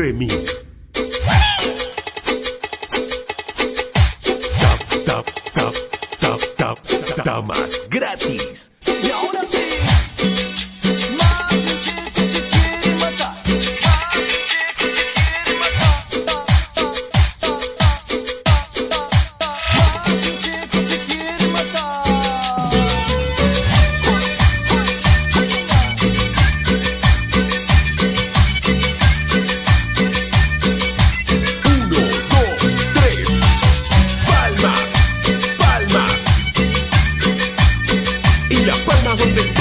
remix. Tap, tap, tap, tap, tap, tap, gratis. hasta donde